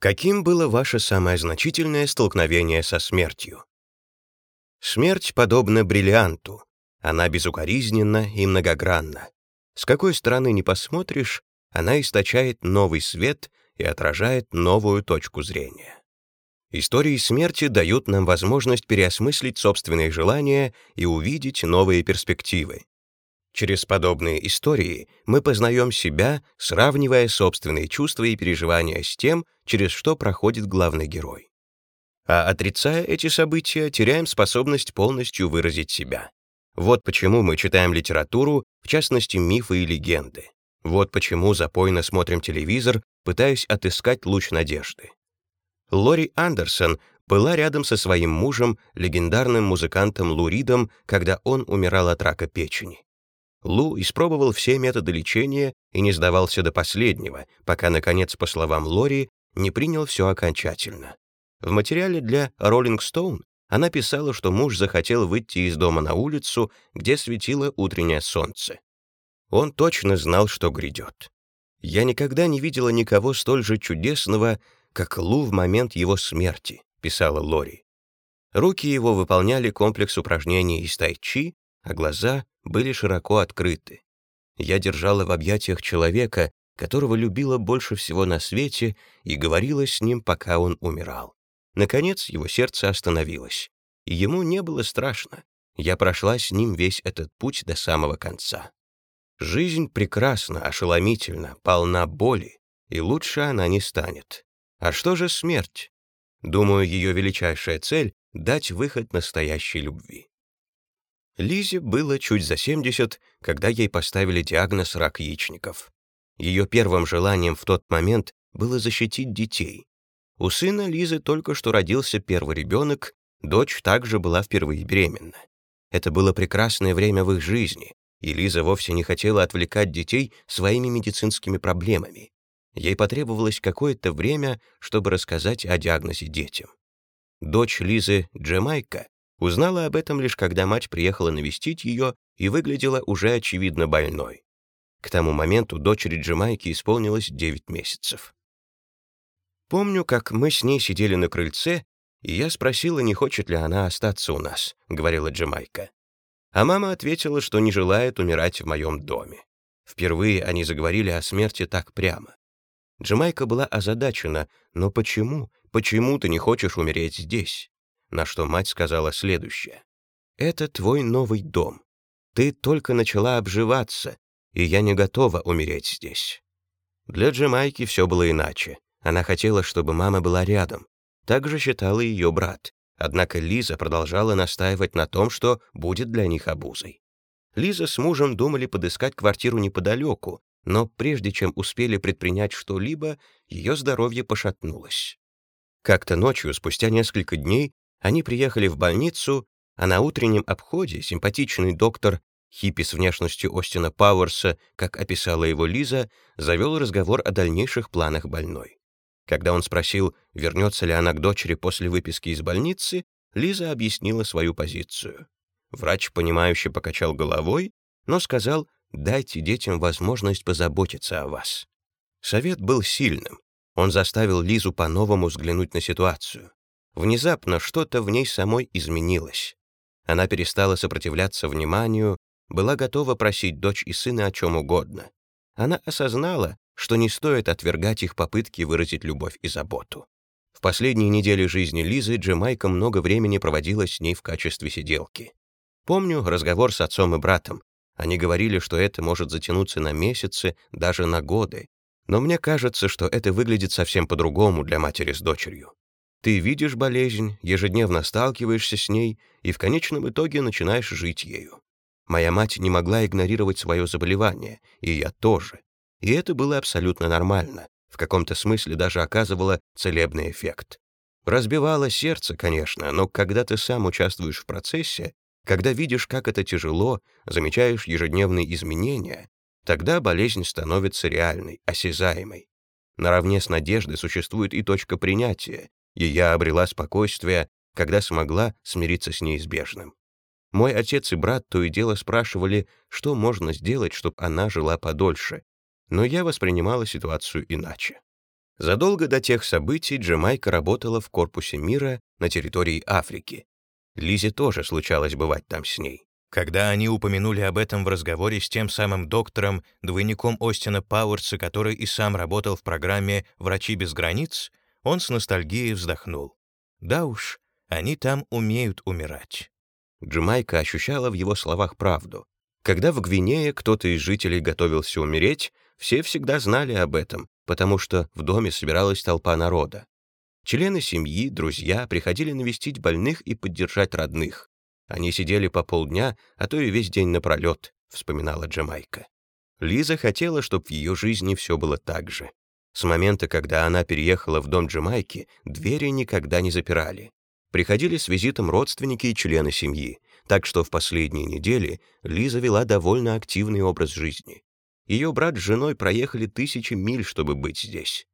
Каким было ваше самое значительное столкновение со смертью? Смерть подобна бриллианту. Она безукоризненна и многогранна. С какой стороны ни посмотришь, она источает новый свет и отражает новую точку зрения. Истории смерти дают нам возможность переосмыслить собственные желания и увидеть новые перспективы. Через подобные истории мы познаем себя, сравнивая собственные чувства и переживания с тем, через что проходит главный герой. А отрицая эти события, теряем способность полностью выразить себя. Вот почему мы читаем литературу, в частности, мифы и легенды. Вот почему запойно смотрим телевизор, пытаясь отыскать луч надежды. Лори Андерсон была рядом со своим мужем, легендарным музыкантом Луридом, когда он умирал от рака печени. Лу испробовал все методы лечения и не сдавался до последнего, пока, наконец, по словам Лори, не принял все окончательно. В материале для Rolling Stone она писала, что муж захотел выйти из дома на улицу, где светило утреннее солнце. Он точно знал, что грядет. «Я никогда не видела никого столь же чудесного, как Лу в момент его смерти», — писала Лори. Руки его выполняли комплекс упражнений из тайчи, а глаза были широко открыты. Я держала в объятиях человека, которого любила больше всего на свете, и говорила с ним, пока он умирал. Наконец его сердце остановилось, и ему не было страшно. Я прошла с ним весь этот путь до самого конца. Жизнь прекрасна, ошеломительна, полна боли, и лучше она не станет. А что же смерть? Думаю, ее величайшая цель — дать выход настоящей любви. Лизе было чуть за 70, когда ей поставили диагноз рак яичников. Ее первым желанием в тот момент было защитить детей. У сына Лизы только что родился первый ребенок, дочь также была впервые беременна. Это было прекрасное время в их жизни, и Лиза вовсе не хотела отвлекать детей своими медицинскими проблемами. Ей потребовалось какое-то время, чтобы рассказать о диагнозе детям. Дочь Лизы, Джемайка, Узнала об этом лишь когда мать приехала навестить ее и выглядела уже очевидно больной. К тому моменту дочери Джемайки исполнилось 9 месяцев. Помню, как мы с ней сидели на крыльце, и я спросила, не хочет ли она остаться у нас, говорила Джемайка. А мама ответила, что не желает умирать в моем доме. Впервые они заговорили о смерти так прямо. Джемайка была озадачена, но почему, почему ты не хочешь умереть здесь? На что мать сказала следующее. «Это твой новый дом. Ты только начала обживаться, и я не готова умереть здесь». Для Джемайки все было иначе. Она хотела, чтобы мама была рядом. Так же считал и ее брат. Однако Лиза продолжала настаивать на том, что будет для них обузой. Лиза с мужем думали подыскать квартиру неподалеку, но прежде чем успели предпринять что-либо, ее здоровье пошатнулось. Как-то ночью, спустя несколько дней, они приехали в больницу, а на утреннем обходе симпатичный доктор, хиппи с внешностью Остина Пауэрса, как описала его Лиза, завел разговор о дальнейших планах больной. Когда он спросил, вернется ли она к дочери после выписки из больницы, Лиза объяснила свою позицию. Врач, понимающе покачал головой, но сказал, дайте детям возможность позаботиться о вас. Совет был сильным. Он заставил Лизу по-новому взглянуть на ситуацию. Внезапно что-то в ней самой изменилось. Она перестала сопротивляться вниманию, была готова просить дочь и сына о чем угодно. Она осознала, что не стоит отвергать их попытки выразить любовь и заботу. В последние недели жизни Лизы Джемайка много времени проводила с ней в качестве сиделки. Помню разговор с отцом и братом. Они говорили, что это может затянуться на месяцы, даже на годы. Но мне кажется, что это выглядит совсем по-другому для матери с дочерью. Ты видишь болезнь, ежедневно сталкиваешься с ней и в конечном итоге начинаешь жить ею. Моя мать не могла игнорировать свое заболевание, и я тоже. И это было абсолютно нормально, в каком-то смысле даже оказывало целебный эффект. Разбивало сердце, конечно, но когда ты сам участвуешь в процессе, когда видишь, как это тяжело, замечаешь ежедневные изменения, тогда болезнь становится реальной, осязаемой. Наравне с надеждой существует и точка принятия, и я обрела спокойствие, когда смогла смириться с неизбежным. Мой отец и брат то и дело спрашивали, что можно сделать, чтобы она жила подольше, но я воспринимала ситуацию иначе. Задолго до тех событий Джамайка работала в корпусе мира на территории Африки. Лизе тоже случалось бывать там с ней. Когда они упомянули об этом в разговоре с тем самым доктором, двойником Остина Пауэрса, который и сам работал в программе «Врачи без границ», он с ностальгией вздохнул. Да уж, они там умеют умирать. Джамайка ощущала в его словах правду. Когда в Гвинее кто-то из жителей готовился умереть, все всегда знали об этом, потому что в доме собиралась толпа народа. Члены семьи, друзья приходили навестить больных и поддержать родных. Они сидели по полдня, а то и весь день напролет, вспоминала Джамайка. Лиза хотела, чтобы в ее жизни все было так же. С момента, когда она переехала в дом Джамайки, двери никогда не запирали. Приходили с визитом родственники и члены семьи, так что в последние недели Лиза вела довольно активный образ жизни. Ее брат с женой проехали тысячи миль, чтобы быть здесь.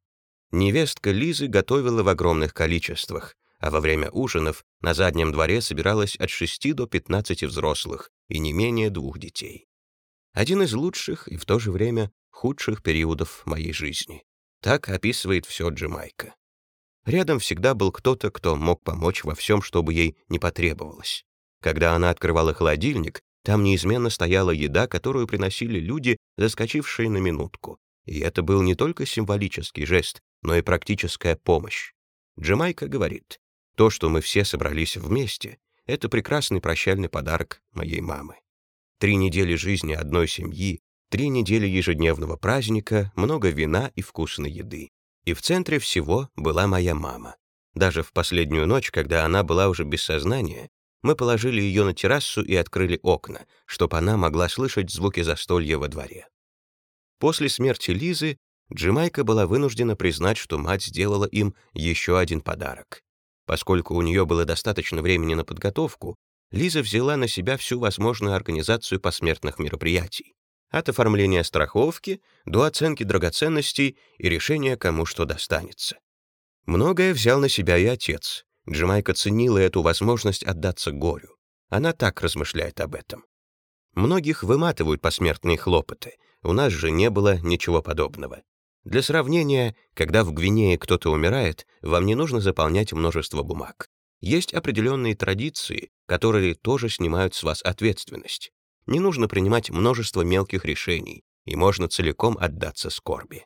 Невестка Лизы готовила в огромных количествах, а во время ужинов на заднем дворе собиралось от 6 до 15 взрослых и не менее двух детей. Один из лучших и в то же время худших периодов моей жизни. Так описывает все Джамайка. Рядом всегда был кто-то, кто мог помочь во всем, что бы ей не потребовалось. Когда она открывала холодильник, там неизменно стояла еда, которую приносили люди, заскочившие на минутку. И это был не только символический жест, но и практическая помощь. Джамайка говорит, то, что мы все собрались вместе, это прекрасный прощальный подарок моей мамы. Три недели жизни одной семьи, три недели ежедневного праздника, много вина и вкусной еды. И в центре всего была моя мама. Даже в последнюю ночь, когда она была уже без сознания, мы положили ее на террасу и открыли окна, чтобы она могла слышать звуки застолья во дворе. После смерти Лизы Джимайка была вынуждена признать, что мать сделала им еще один подарок. Поскольку у нее было достаточно времени на подготовку, Лиза взяла на себя всю возможную организацию посмертных мероприятий, от оформления страховки до оценки драгоценностей и решения, кому что достанется. Многое взял на себя и отец. Джамайка ценила эту возможность отдаться горю. Она так размышляет об этом. Многих выматывают посмертные хлопоты, у нас же не было ничего подобного. Для сравнения, когда в Гвинее кто-то умирает, вам не нужно заполнять множество бумаг. Есть определенные традиции, которые тоже снимают с вас ответственность. Не нужно принимать множество мелких решений, и можно целиком отдаться скорби.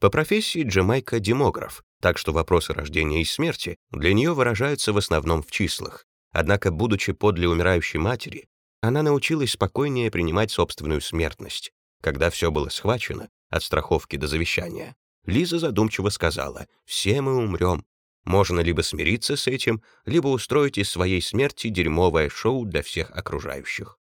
По профессии Джамайка — демограф, так что вопросы рождения и смерти для нее выражаются в основном в числах. Однако, будучи подле умирающей матери, она научилась спокойнее принимать собственную смертность. Когда все было схвачено, от страховки до завещания, Лиза задумчиво сказала, «Все мы умрем. Можно либо смириться с этим, либо устроить из своей смерти дерьмовое шоу для всех окружающих».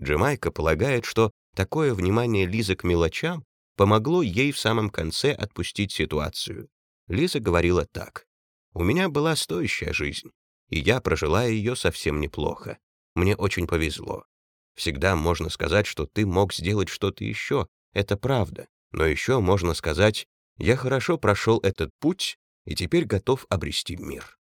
Джемайка полагает, что такое внимание Лизы к мелочам помогло ей в самом конце отпустить ситуацию. Лиза говорила так. «У меня была стоящая жизнь, и я прожила ее совсем неплохо. Мне очень повезло. Всегда можно сказать, что ты мог сделать что-то еще, это правда. Но еще можно сказать, я хорошо прошел этот путь и теперь готов обрести мир.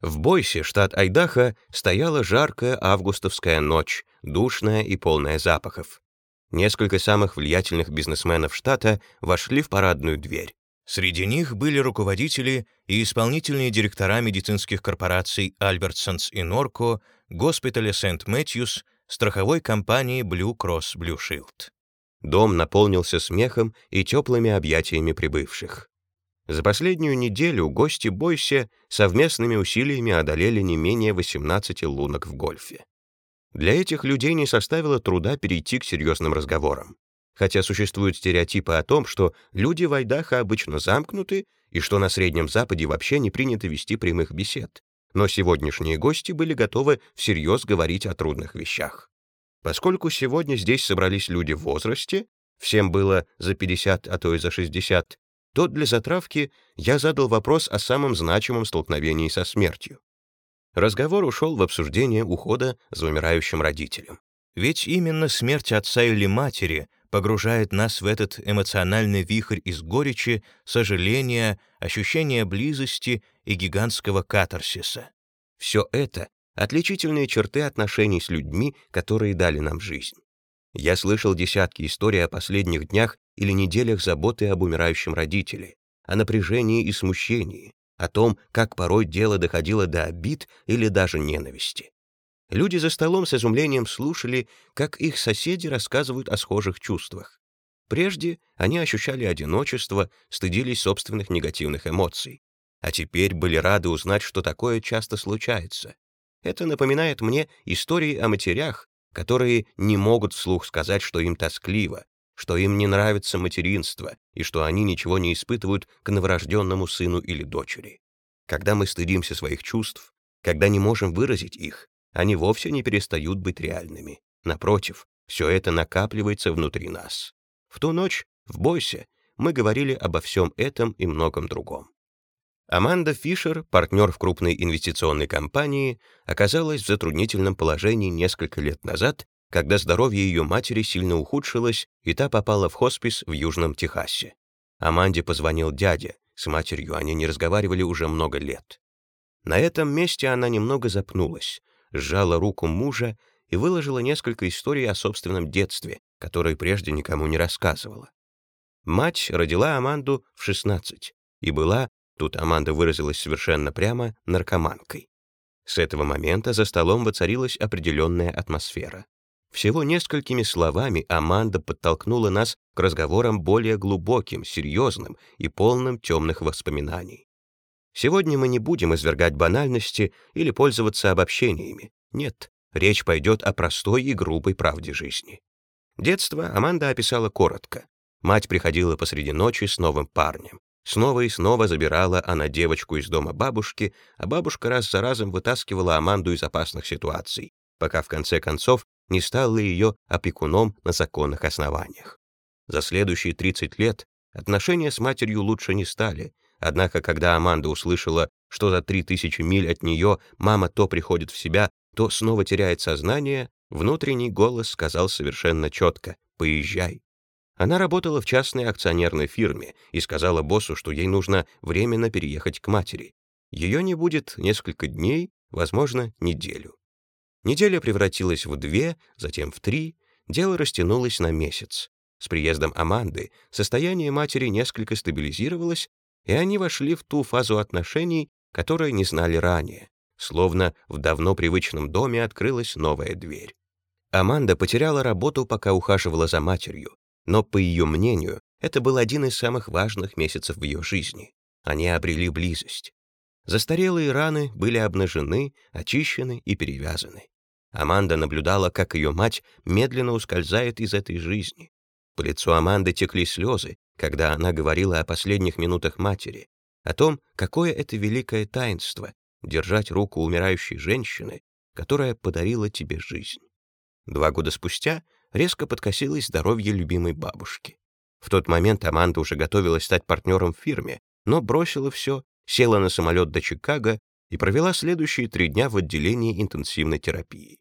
В Бойсе, штат Айдахо, стояла жаркая августовская ночь, душная и полная запахов. Несколько самых влиятельных бизнесменов штата вошли в парадную дверь. Среди них были руководители и исполнительные директора медицинских корпораций Альбертсонс и Норко, госпиталя Сент-Мэтьюс, страховой компании Blue Cross Blue Shield. Дом наполнился смехом и теплыми объятиями прибывших. За последнюю неделю гости Бойсе совместными усилиями одолели не менее 18 лунок в гольфе. Для этих людей не составило труда перейти к серьезным разговорам. Хотя существуют стереотипы о том, что люди в Айдахо обычно замкнуты и что на Среднем Западе вообще не принято вести прямых бесед. Но сегодняшние гости были готовы всерьез говорить о трудных вещах. Поскольку сегодня здесь собрались люди в возрасте, всем было за 50, а то и за 60, то для затравки я задал вопрос о самом значимом столкновении со смертью. Разговор ушел в обсуждение ухода за умирающим родителем. Ведь именно смерть отца или матери погружает нас в этот эмоциональный вихрь из горечи, сожаления, ощущения близости и гигантского катарсиса. Все это отличительные черты отношений с людьми, которые дали нам жизнь. Я слышал десятки историй о последних днях или неделях заботы об умирающем родителе, о напряжении и смущении, о том, как порой дело доходило до обид или даже ненависти. Люди за столом с изумлением слушали, как их соседи рассказывают о схожих чувствах. Прежде они ощущали одиночество, стыдились собственных негативных эмоций. А теперь были рады узнать, что такое часто случается. Это напоминает мне истории о матерях, которые не могут вслух сказать, что им тоскливо, что им не нравится материнство и что они ничего не испытывают к новорожденному сыну или дочери. Когда мы стыдимся своих чувств, когда не можем выразить их, они вовсе не перестают быть реальными. Напротив, все это накапливается внутри нас. В ту ночь, в Бойсе, мы говорили обо всем этом и многом другом. Аманда Фишер, партнер в крупной инвестиционной компании, оказалась в затруднительном положении несколько лет назад, когда здоровье ее матери сильно ухудшилось, и та попала в хоспис в Южном Техасе. Аманде позвонил дядя, с матерью они не разговаривали уже много лет. На этом месте она немного запнулась, сжала руку мужа и выложила несколько историй о собственном детстве, которые прежде никому не рассказывала. Мать родила Аманду в 16 и была Тут Аманда выразилась совершенно прямо наркоманкой. С этого момента за столом воцарилась определенная атмосфера. Всего несколькими словами Аманда подтолкнула нас к разговорам более глубоким, серьезным и полным темных воспоминаний. Сегодня мы не будем извергать банальности или пользоваться обобщениями. Нет, речь пойдет о простой и грубой правде жизни. Детство Аманда описала коротко. Мать приходила посреди ночи с новым парнем. Снова и снова забирала она девочку из дома бабушки, а бабушка раз за разом вытаскивала Аманду из опасных ситуаций, пока в конце концов не стала ее опекуном на законных основаниях. За следующие 30 лет отношения с матерью лучше не стали, однако когда Аманда услышала, что за 3000 миль от нее мама то приходит в себя, то снова теряет сознание, внутренний голос сказал совершенно четко «Поезжай». Она работала в частной акционерной фирме и сказала боссу, что ей нужно временно переехать к матери. Ее не будет несколько дней, возможно, неделю. Неделя превратилась в две, затем в три, дело растянулось на месяц. С приездом Аманды состояние матери несколько стабилизировалось, и они вошли в ту фазу отношений, которую не знали ранее, словно в давно привычном доме открылась новая дверь. Аманда потеряла работу, пока ухаживала за матерью, но, по ее мнению, это был один из самых важных месяцев в ее жизни. Они обрели близость. Застарелые раны были обнажены, очищены и перевязаны. Аманда наблюдала, как ее мать медленно ускользает из этой жизни. По лицу Аманды текли слезы, когда она говорила о последних минутах матери, о том, какое это великое таинство — держать руку умирающей женщины, которая подарила тебе жизнь. Два года спустя резко подкосилось здоровье любимой бабушки. В тот момент Аманда уже готовилась стать партнером в фирме, но бросила все, села на самолет до Чикаго и провела следующие три дня в отделении интенсивной терапии.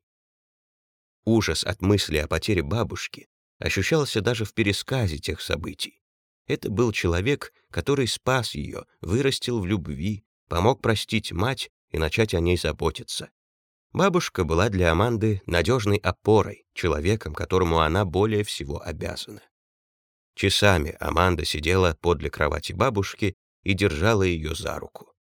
Ужас от мысли о потере бабушки ощущался даже в пересказе тех событий. Это был человек, который спас ее, вырастил в любви, помог простить мать и начать о ней заботиться. Бабушка была для Аманды надежной опорой, человеком, которому она более всего обязана. Часами Аманда сидела подле кровати бабушки и держала ее за руку.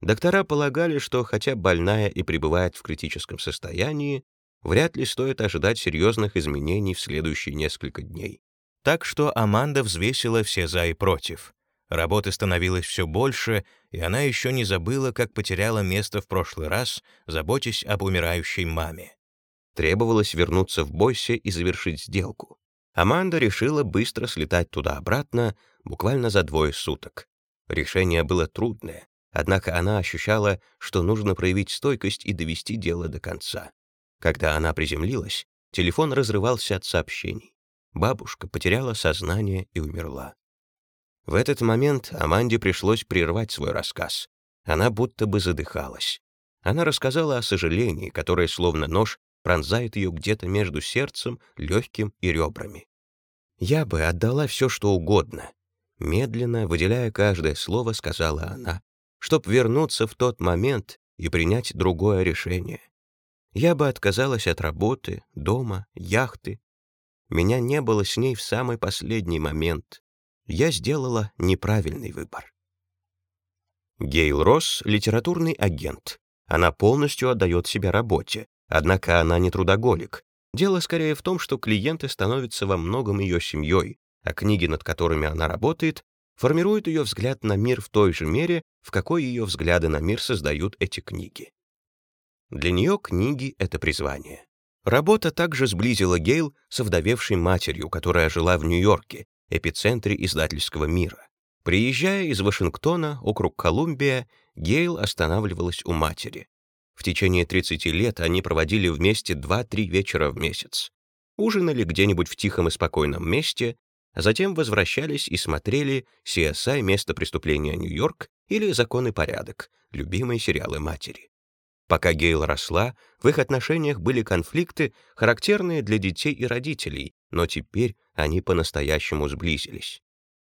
Доктора полагали, что хотя больная и пребывает в критическом состоянии, вряд ли стоит ожидать серьезных изменений в следующие несколько дней. Так что Аманда взвесила все «за» и «против». Работы становилось все больше, и она еще не забыла, как потеряла место в прошлый раз, заботясь об умирающей маме. Требовалось вернуться в Бойсе и завершить сделку. Аманда решила быстро слетать туда-обратно, буквально за двое суток. Решение было трудное, однако она ощущала, что нужно проявить стойкость и довести дело до конца. Когда она приземлилась, телефон разрывался от сообщений. Бабушка потеряла сознание и умерла. В этот момент Аманде пришлось прервать свой рассказ. Она будто бы задыхалась. Она рассказала о сожалении, которое, словно нож, пронзает ее где-то между сердцем, легким и ребрами. «Я бы отдала все, что угодно», — медленно, выделяя каждое слово, сказала она, «чтоб вернуться в тот момент и принять другое решение. Я бы отказалась от работы, дома, яхты. Меня не было с ней в самый последний момент я сделала неправильный выбор. Гейл Росс — литературный агент. Она полностью отдает себя работе, однако она не трудоголик. Дело скорее в том, что клиенты становятся во многом ее семьей, а книги, над которыми она работает, формируют ее взгляд на мир в той же мере, в какой ее взгляды на мир создают эти книги. Для нее книги — это призвание. Работа также сблизила Гейл с овдовевшей матерью, которая жила в Нью-Йорке, эпицентре издательского мира. Приезжая из Вашингтона, округ Колумбия, Гейл останавливалась у матери. В течение 30 лет они проводили вместе 2-3 вечера в месяц. Ужинали где-нибудь в тихом и спокойном месте, а затем возвращались и смотрели CSI «Место преступления Нью-Йорк» или «Закон и порядок», любимые сериалы матери. Пока Гейл росла, в их отношениях были конфликты, характерные для детей и родителей, но теперь они по-настоящему сблизились.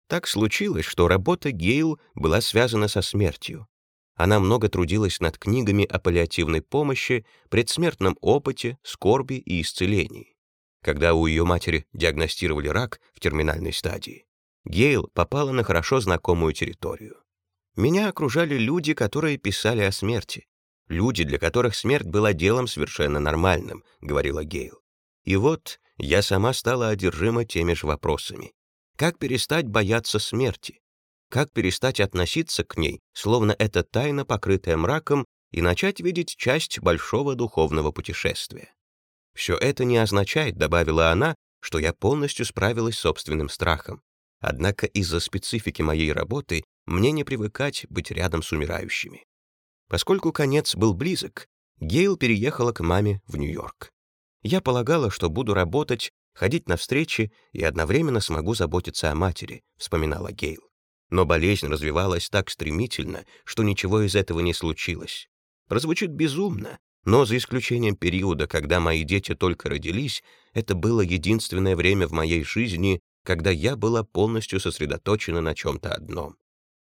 Так случилось, что работа Гейл была связана со смертью. Она много трудилась над книгами о паллиативной помощи, предсмертном опыте, скорби и исцелении. Когда у ее матери диагностировали рак в терминальной стадии, Гейл попала на хорошо знакомую территорию. Меня окружали люди, которые писали о смерти. Люди, для которых смерть была делом совершенно нормальным, говорила Гейл. И вот я сама стала одержима теми же вопросами. Как перестать бояться смерти? Как перестать относиться к ней, словно это тайна, покрытая мраком, и начать видеть часть большого духовного путешествия? Все это не означает, добавила она, что я полностью справилась с собственным страхом. Однако из-за специфики моей работы мне не привыкать быть рядом с умирающими. Поскольку конец был близок, Гейл переехала к маме в Нью-Йорк. Я полагала, что буду работать, ходить на встречи и одновременно смогу заботиться о матери, вспоминала Гейл. Но болезнь развивалась так стремительно, что ничего из этого не случилось. Прозвучит безумно, но за исключением периода, когда мои дети только родились, это было единственное время в моей жизни, когда я была полностью сосредоточена на чем-то одном.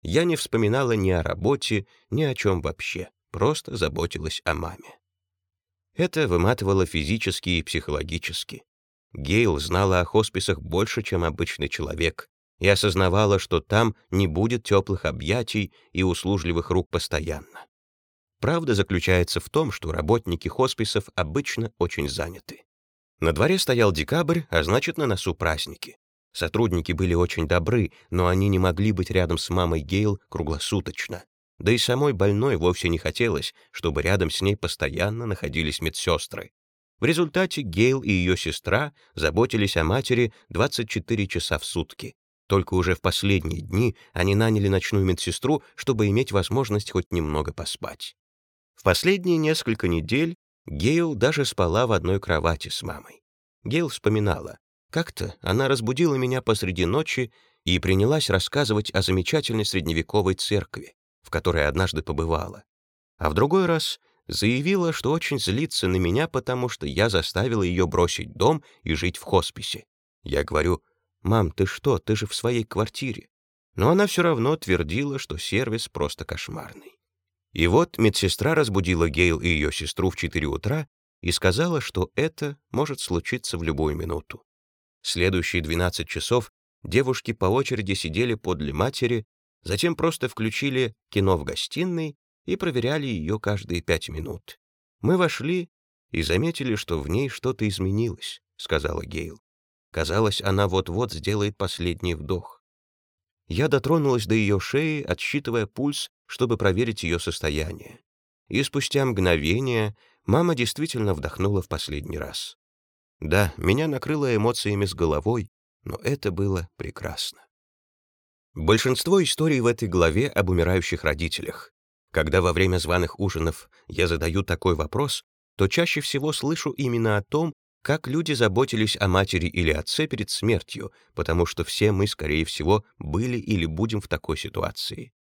Я не вспоминала ни о работе, ни о чем вообще, просто заботилась о маме. Это выматывало физически и психологически. Гейл знала о хосписах больше, чем обычный человек, и осознавала, что там не будет теплых объятий и услужливых рук постоянно. Правда заключается в том, что работники хосписов обычно очень заняты. На дворе стоял декабрь, а значит, на носу праздники. Сотрудники были очень добры, но они не могли быть рядом с мамой Гейл круглосуточно. Да и самой больной вовсе не хотелось, чтобы рядом с ней постоянно находились медсестры. В результате Гейл и ее сестра заботились о матери 24 часа в сутки. Только уже в последние дни они наняли ночную медсестру, чтобы иметь возможность хоть немного поспать. В последние несколько недель Гейл даже спала в одной кровати с мамой. Гейл вспоминала, как-то она разбудила меня посреди ночи и принялась рассказывать о замечательной средневековой церкви, в которой однажды побывала. А в другой раз заявила, что очень злится на меня, потому что я заставила ее бросить дом и жить в хосписе. Я говорю, «Мам, ты что, ты же в своей квартире». Но она все равно твердила, что сервис просто кошмарный. И вот медсестра разбудила Гейл и ее сестру в 4 утра и сказала, что это может случиться в любую минуту. Следующие 12 часов девушки по очереди сидели подле матери, затем просто включили кино в гостиной и проверяли ее каждые пять минут. Мы вошли и заметили, что в ней что-то изменилось, сказала Гейл. Казалось, она вот-вот сделает последний вдох. Я дотронулась до ее шеи, отсчитывая пульс, чтобы проверить ее состояние. И спустя мгновение мама действительно вдохнула в последний раз. Да, меня накрыло эмоциями с головой, но это было прекрасно. Большинство историй в этой главе об умирающих родителях. Когда во время званых ужинов я задаю такой вопрос, то чаще всего слышу именно о том, как люди заботились о матери или отце перед смертью, потому что все мы, скорее всего, были или будем в такой ситуации.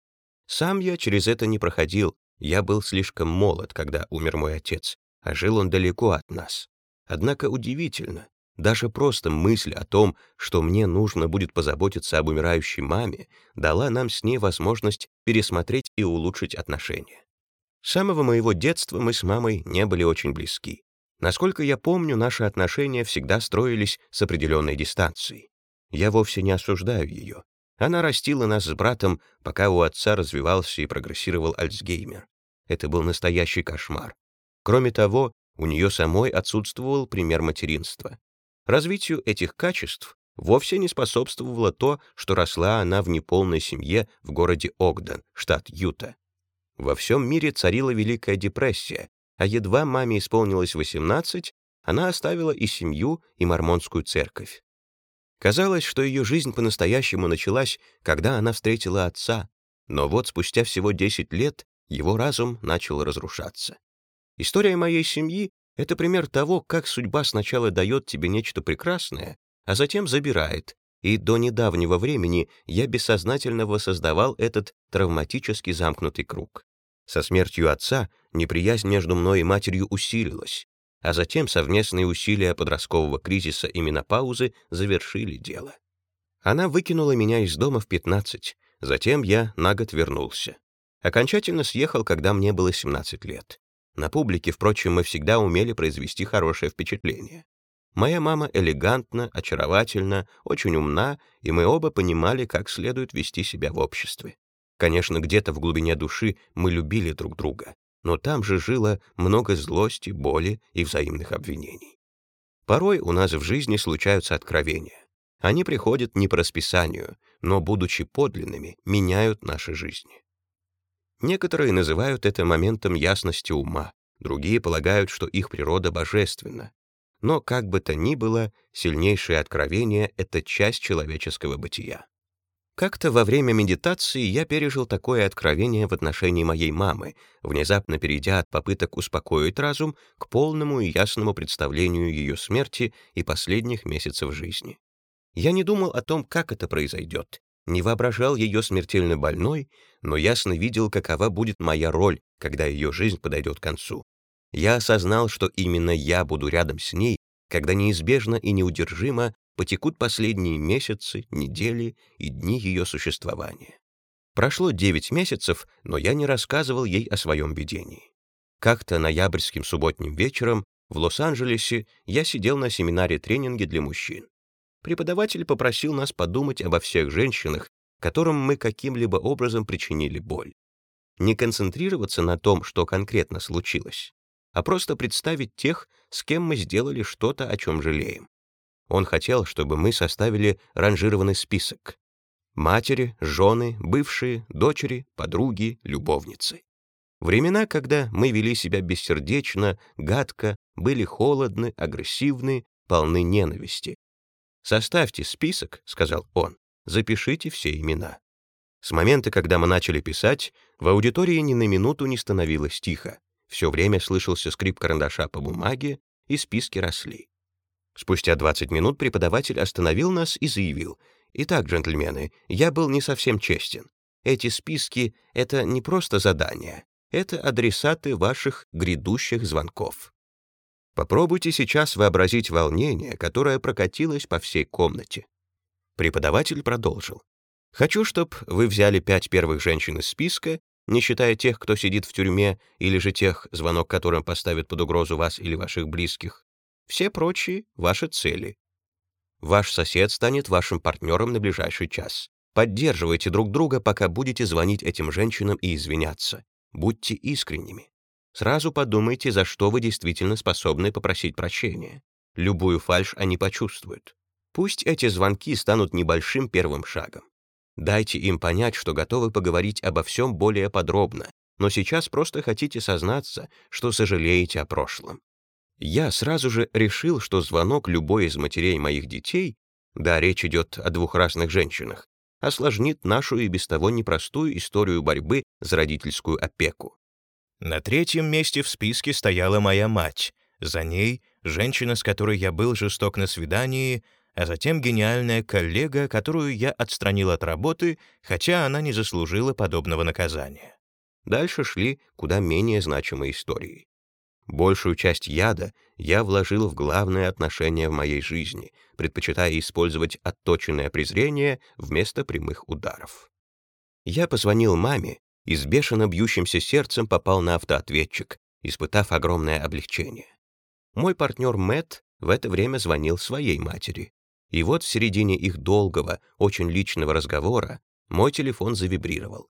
Сам я через это не проходил, я был слишком молод, когда умер мой отец, а жил он далеко от нас. Однако удивительно, даже просто мысль о том, что мне нужно будет позаботиться об умирающей маме, дала нам с ней возможность пересмотреть и улучшить отношения. С самого моего детства мы с мамой не были очень близки. Насколько я помню, наши отношения всегда строились с определенной дистанцией. Я вовсе не осуждаю ее. Она растила нас с братом, пока у отца развивался и прогрессировал Альцгеймер. Это был настоящий кошмар. Кроме того, у нее самой отсутствовал пример материнства. Развитию этих качеств вовсе не способствовало то, что росла она в неполной семье в городе Огден, штат Юта. Во всем мире царила Великая депрессия, а едва маме исполнилось 18, она оставила и семью, и мормонскую церковь. Казалось, что ее жизнь по-настоящему началась, когда она встретила отца, но вот спустя всего 10 лет его разум начал разрушаться. История моей семьи — это пример того, как судьба сначала дает тебе нечто прекрасное, а затем забирает, и до недавнего времени я бессознательно воссоздавал этот травматически замкнутый круг. Со смертью отца неприязнь между мной и матерью усилилась, а затем совместные усилия подросткового кризиса и менопаузы завершили дело. Она выкинула меня из дома в 15, затем я на год вернулся. Окончательно съехал, когда мне было 17 лет. На публике, впрочем, мы всегда умели произвести хорошее впечатление. Моя мама элегантна, очаровательна, очень умна, и мы оба понимали, как следует вести себя в обществе. Конечно, где-то в глубине души мы любили друг друга, но там же жило много злости, боли и взаимных обвинений. Порой у нас в жизни случаются откровения. Они приходят не по расписанию, но, будучи подлинными, меняют наши жизни. Некоторые называют это моментом ясности ума, другие полагают, что их природа божественна. Но, как бы то ни было, сильнейшее откровение — это часть человеческого бытия. Как-то во время медитации я пережил такое откровение в отношении моей мамы, внезапно перейдя от попыток успокоить разум к полному и ясному представлению ее смерти и последних месяцев жизни. Я не думал о том, как это произойдет, не воображал ее смертельно больной, но ясно видел, какова будет моя роль, когда ее жизнь подойдет к концу. Я осознал, что именно я буду рядом с ней, когда неизбежно и неудержимо потекут последние месяцы, недели и дни ее существования. Прошло девять месяцев, но я не рассказывал ей о своем видении. Как-то ноябрьским субботним вечером в Лос-Анджелесе я сидел на семинаре-тренинге для мужчин. Преподаватель попросил нас подумать обо всех женщинах, которым мы каким-либо образом причинили боль. Не концентрироваться на том, что конкретно случилось, а просто представить тех, с кем мы сделали что-то, о чем жалеем. Он хотел, чтобы мы составили ранжированный список. Матери, жены, бывшие, дочери, подруги, любовницы. Времена, когда мы вели себя бессердечно, гадко, были холодны, агрессивны, полны ненависти. «Составьте список», — сказал он, — «запишите все имена». С момента, когда мы начали писать, в аудитории ни на минуту не становилось тихо. Все время слышался скрип карандаша по бумаге, и списки росли. Спустя 20 минут преподаватель остановил нас и заявил, «Итак, джентльмены, я был не совсем честен. Эти списки — это не просто задания, это адресаты ваших грядущих звонков. Попробуйте сейчас вообразить волнение, которое прокатилось по всей комнате». Преподаватель продолжил. «Хочу, чтобы вы взяли пять первых женщин из списка, не считая тех, кто сидит в тюрьме, или же тех, звонок которым поставит под угрозу вас или ваших близких, все прочие — ваши цели. Ваш сосед станет вашим партнером на ближайший час. Поддерживайте друг друга, пока будете звонить этим женщинам и извиняться. Будьте искренними. Сразу подумайте, за что вы действительно способны попросить прощения. Любую фальшь они почувствуют. Пусть эти звонки станут небольшим первым шагом. Дайте им понять, что готовы поговорить обо всем более подробно, но сейчас просто хотите сознаться, что сожалеете о прошлом. Я сразу же решил, что звонок любой из матерей моих детей, да, речь идет о двух разных женщинах, осложнит нашу и без того непростую историю борьбы за родительскую опеку. На третьем месте в списке стояла моя мать. За ней — женщина, с которой я был жесток на свидании, а затем гениальная коллега, которую я отстранил от работы, хотя она не заслужила подобного наказания. Дальше шли куда менее значимые истории. Большую часть яда я вложил в главное отношение в моей жизни, предпочитая использовать отточенное презрение вместо прямых ударов. Я позвонил маме и с бешено бьющимся сердцем попал на автоответчик, испытав огромное облегчение. Мой партнер Мэтт в это время звонил своей матери. И вот в середине их долгого, очень личного разговора мой телефон завибрировал.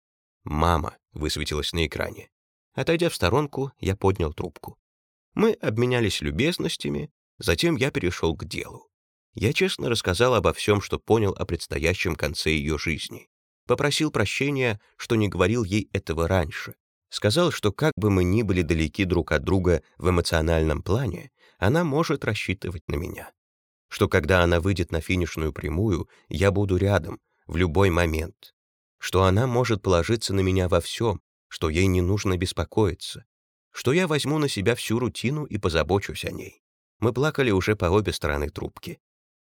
«Мама», — высветилась на экране. Отойдя в сторонку, я поднял трубку. Мы обменялись любезностями, затем я перешел к делу. Я честно рассказал обо всем, что понял о предстоящем конце ее жизни. Попросил прощения, что не говорил ей этого раньше. Сказал, что как бы мы ни были далеки друг от друга в эмоциональном плане, она может рассчитывать на меня. Что когда она выйдет на финишную прямую, я буду рядом, в любой момент. Что она может положиться на меня во всем, что ей не нужно беспокоиться. Что я возьму на себя всю рутину и позабочусь о ней. Мы плакали уже по обе стороны трубки.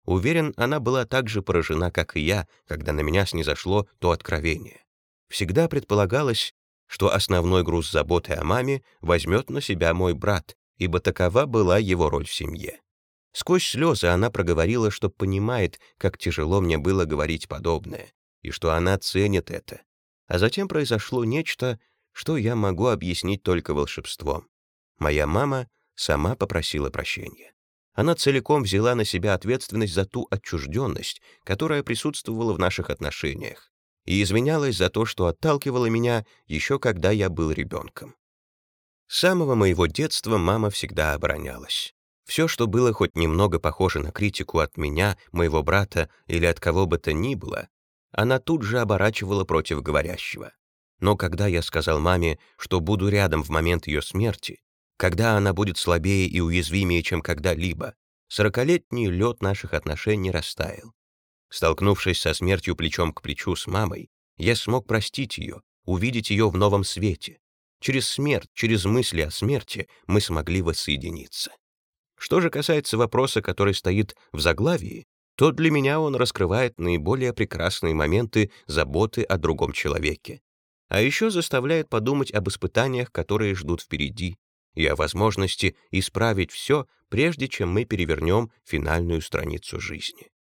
Уверен, она была так же поражена, как и я, когда на меня снизошло то откровение. Всегда предполагалось, что основной груз заботы о маме возьмет на себя мой брат, ибо такова была его роль в семье. Сквозь слезы она проговорила, что понимает, как тяжело мне было говорить подобное, и что она ценит это. А затем произошло нечто, что я могу объяснить только волшебством. Моя мама сама попросила прощения. Она целиком взяла на себя ответственность за ту отчужденность, которая присутствовала в наших отношениях, и извинялась за то, что отталкивала меня еще когда я был ребенком. С самого моего детства мама всегда оборонялась. Все, что было хоть немного похоже на критику от меня, моего брата или от кого бы то ни было, она тут же оборачивала против говорящего. Но когда я сказал маме, что буду рядом в момент ее смерти, когда она будет слабее и уязвимее, чем когда-либо, сорокалетний лед наших отношений растаял. Столкнувшись со смертью плечом к плечу с мамой, я смог простить ее, увидеть ее в новом свете. Через смерть, через мысли о смерти мы смогли воссоединиться. Что же касается вопроса, который стоит в заглавии, то для меня он раскрывает наиболее прекрасные моменты заботы о другом человеке. А еще заставляет подумать об испытаниях, которые ждут впереди, и о возможности исправить все, прежде чем мы перевернем финальную страницу жизни.